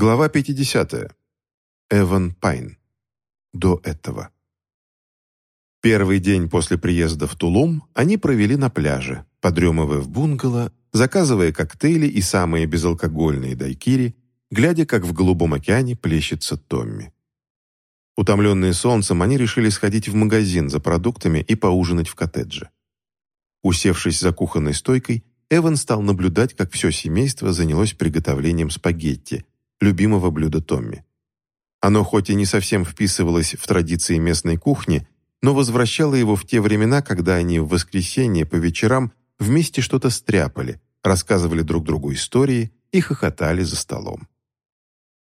Глава 50. Эван Пайн. До этого. Первый день после приезда в Тулум они провели на пляже, подремывая в бунгало, заказывая коктейли и самые безалкогольные дайкири, глядя, как в голубом океане плещется Томми. Утомленные солнцем, они решили сходить в магазин за продуктами и поужинать в коттедже. Усевшись за кухонной стойкой, Эван стал наблюдать, как все семейство занялось приготовлением спагетти – любимого блюда Томми. Оно хоть и не совсем вписывалось в традиции местной кухни, но возвращало его в те времена, когда они в воскресенье по вечерам вместе что-то стряпали, рассказывали друг другу истории и хохотали за столом.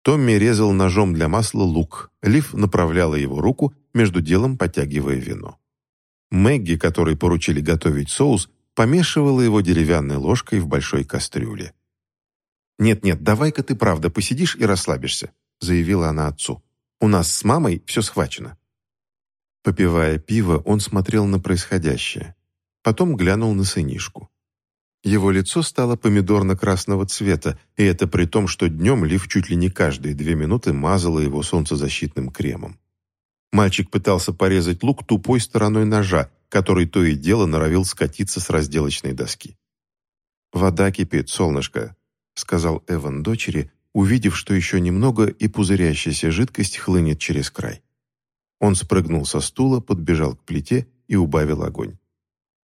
Томми резал ножом для масла лук, Лив направляла его руку, между делом потягивая вино. Мэгги, которой поручили готовить соус, помешивала его деревянной ложкой в большой кастрюле. «Нет-нет, давай-ка ты правда посидишь и расслабишься», заявила она отцу. «У нас с мамой все схвачено». Попивая пиво, он смотрел на происходящее. Потом глянул на сынишку. Его лицо стало помидорно-красного цвета, и это при том, что днем Лив чуть ли не каждые две минуты мазала его солнцезащитным кремом. Мальчик пытался порезать лук тупой стороной ножа, который то и дело норовил скатиться с разделочной доски. «Вода кипит, солнышко», сказал Эван дочери, увидев, что еще немного и пузырящаяся жидкость хлынет через край. Он спрыгнул со стула, подбежал к плите и убавил огонь.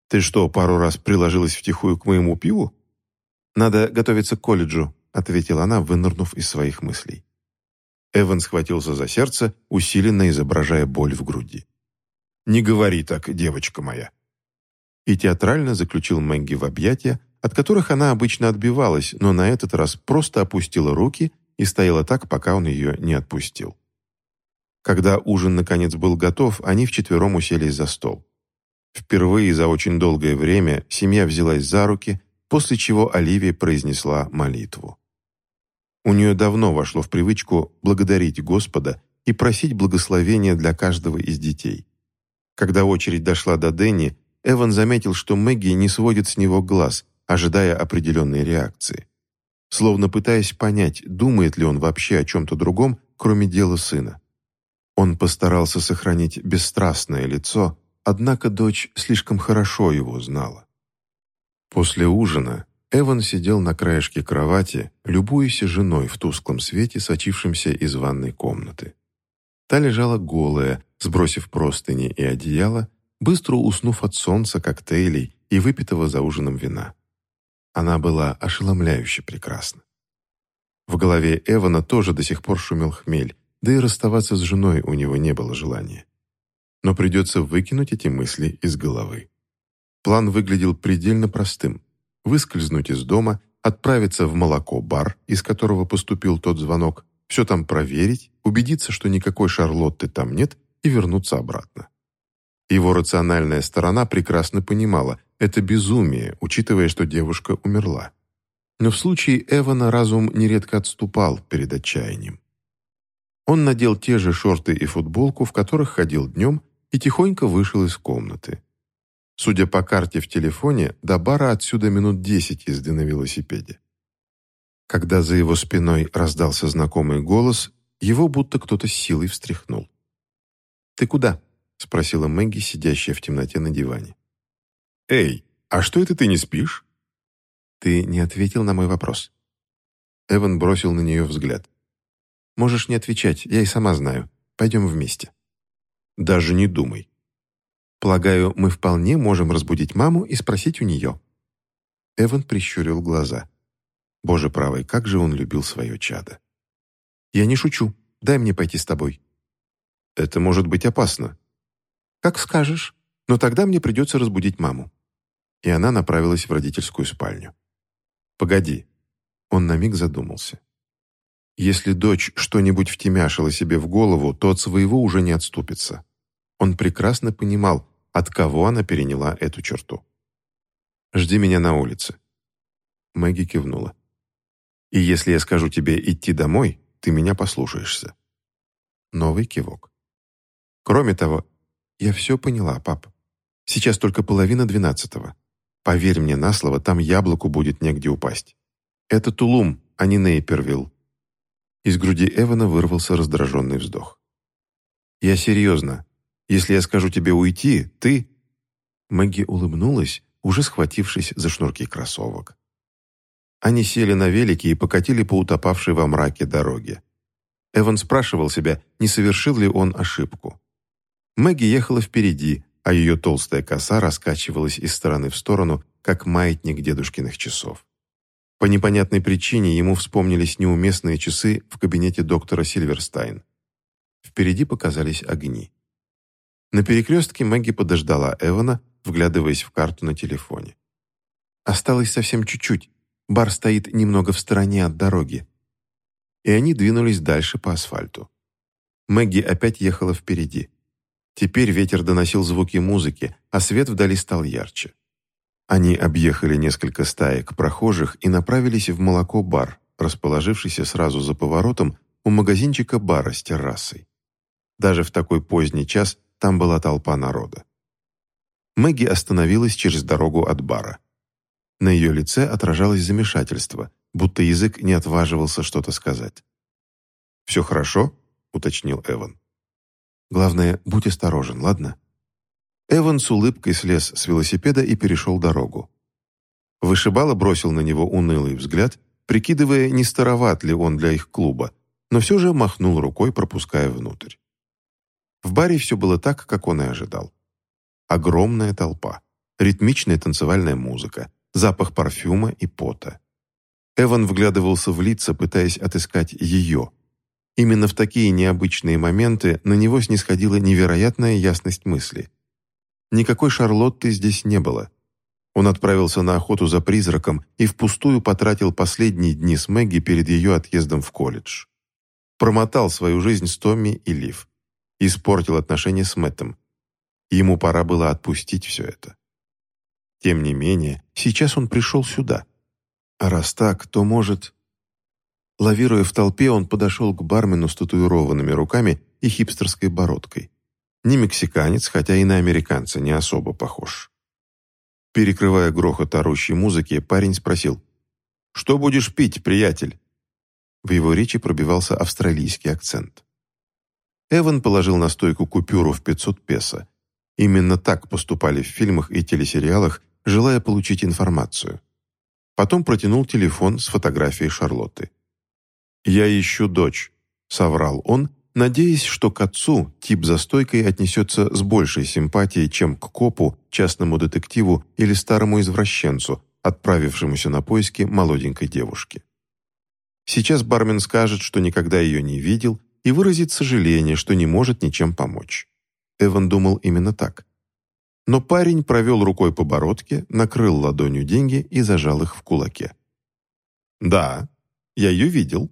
«Ты что, пару раз приложилась втихую к моему пиву?» «Надо готовиться к колледжу», — ответила она, вынырнув из своих мыслей. Эван схватился за сердце, усиленно изображая боль в груди. «Не говори так, девочка моя!» И театрально заключил Мэгги в объятия, от которых она обычно отбивалась, но на этот раз просто опустила руки и стояла так, пока он ее не отпустил. Когда ужин наконец был готов, они вчетвером уселись за стол. Впервые за очень долгое время семья взялась за руки, после чего Оливия произнесла молитву. У нее давно вошло в привычку благодарить Господа и просить благословения для каждого из детей. Когда очередь дошла до Дэнни, Эван заметил, что Мэгги не сводит с него глаз, ожидая определенной реакции. Словно пытаясь понять, думает ли он вообще о чем-то другом, кроме дела сына. Он постарался сохранить бесстрастное лицо, однако дочь слишком хорошо его знала. После ужина Эван сидел на краешке кровати, любуясь женой в тусклом свете, сочившемся из ванной комнаты. Та лежала голая, сбросив простыни и одеяло, быстро уснув от солнца, коктейлей и выпитого за ужином вина. Она была ошеломляюще прекрасна. В голове Эвана тоже до сих пор шумел хмель, да и расставаться с женой у него не было желания. Но придется выкинуть эти мысли из головы. План выглядел предельно простым. Выскользнуть из дома, отправиться в молоко-бар, из которого поступил тот звонок, все там проверить, убедиться, что никакой Шарлотты там нет, и вернуться обратно. Его рациональная сторона прекрасно понимала, это безумие, учитывая, что девушка умерла. Но в случае Эвана разум нередко отступал перед отчаянием. Он надел те же шорты и футболку, в которых ходил днем, и тихонько вышел из комнаты. Судя по карте в телефоне, до бара отсюда минут десять езды на велосипеде. Когда за его спиной раздался знакомый голос, его будто кто-то силой встряхнул. «Ты куда?» — спросила Мэгги, сидящая в темноте на диване. «Эй, а что это ты не спишь?» «Ты не ответил на мой вопрос». Эван бросил на нее взгляд. «Можешь не отвечать, я и сама знаю. Пойдем вместе». «Даже не думай». «Полагаю, мы вполне можем разбудить маму и спросить у нее». Эван прищурил глаза. Боже правый, как же он любил свое чадо. «Я не шучу. Дай мне пойти с тобой». «Это может быть опасно». «Как скажешь. Но тогда мне придется разбудить маму» и она направилась в родительскую спальню. «Погоди». Он на миг задумался. Если дочь что-нибудь втемяшила себе в голову, то от своего уже не отступится. Он прекрасно понимал, от кого она переняла эту черту. «Жди меня на улице». Мэгги кивнула. «И если я скажу тебе идти домой, ты меня послушаешься». Новый кивок. «Кроме того, я все поняла, пап. Сейчас только половина двенадцатого. Поверь мне на слово, там яблоку будет негде упасть. Это Тулум, а не Нейпервилл. Из груди Эвана вырвался раздраженный вздох. «Я серьезно. Если я скажу тебе уйти, ты...» Мэгги улыбнулась, уже схватившись за шнурки кроссовок. Они сели на велике и покатили по утопавшей во мраке дороге. Эван спрашивал себя, не совершил ли он ошибку. Мэгги ехала впереди, а ее толстая коса раскачивалась из стороны в сторону, как маятник дедушкиных часов. По непонятной причине ему вспомнились неуместные часы в кабинете доктора Сильверстайн. Впереди показались огни. На перекрестке Мэгги подождала Эвана, вглядываясь в карту на телефоне. «Осталось совсем чуть-чуть. Бар стоит немного в стороне от дороги и они двинулись дальше по асфальту. Мэгги опять ехала впереди. Теперь ветер доносил звуки музыки, а свет вдали стал ярче. Они объехали несколько стаек прохожих и направились в молоко-бар, расположившийся сразу за поворотом у магазинчика бара с террасой. Даже в такой поздний час там была толпа народа. Мэгги остановилась через дорогу от бара. На ее лице отражалось замешательство, будто язык не отваживался что-то сказать. «Все хорошо?» — уточнил Эван. «Главное, будь осторожен, ладно?» Эван с улыбкой слез с велосипеда и перешел дорогу. Вышибала бросил на него унылый взгляд, прикидывая, не староват ли он для их клуба, но все же махнул рукой, пропуская внутрь. В баре все было так, как он и ожидал. Огромная толпа, ритмичная танцевальная музыка, запах парфюма и пота. Эван вглядывался в лица, пытаясь отыскать ее. Именно в такие необычные моменты на него снисходила невероятная ясность мысли. Никакой Шарлотты здесь не было. Он отправился на охоту за призраком и впустую потратил последние дни с Мэгги перед ее отъездом в колледж. Промотал свою жизнь с Томми и Лив. Испортил отношения с Мэттом. Ему пора было отпустить все это. Тем не менее, сейчас он пришел сюда – а раз так, то может... Лавируя в толпе, он подошел к бармену с татуированными руками и хипстерской бородкой. Не мексиканец, хотя и на американца не особо похож. Перекрывая грохот орущей музыки, парень спросил, «Что будешь пить, приятель?» В его речи пробивался австралийский акцент. Эван положил на стойку купюру в 500 песо. Именно так поступали в фильмах и телесериалах, желая получить информацию. Потом протянул телефон с фотографией Шарлотты. «Я ищу дочь», — соврал он, надеясь, что к отцу тип за стойкой отнесется с большей симпатией, чем к копу, частному детективу или старому извращенцу, отправившемуся на поиски молоденькой девушки. Сейчас бармен скажет, что никогда ее не видел, и выразит сожаление, что не может ничем помочь. Эван думал именно так. Но парень провел рукой по бородке, накрыл ладонью деньги и зажал их в кулаке. «Да, я ее видел»,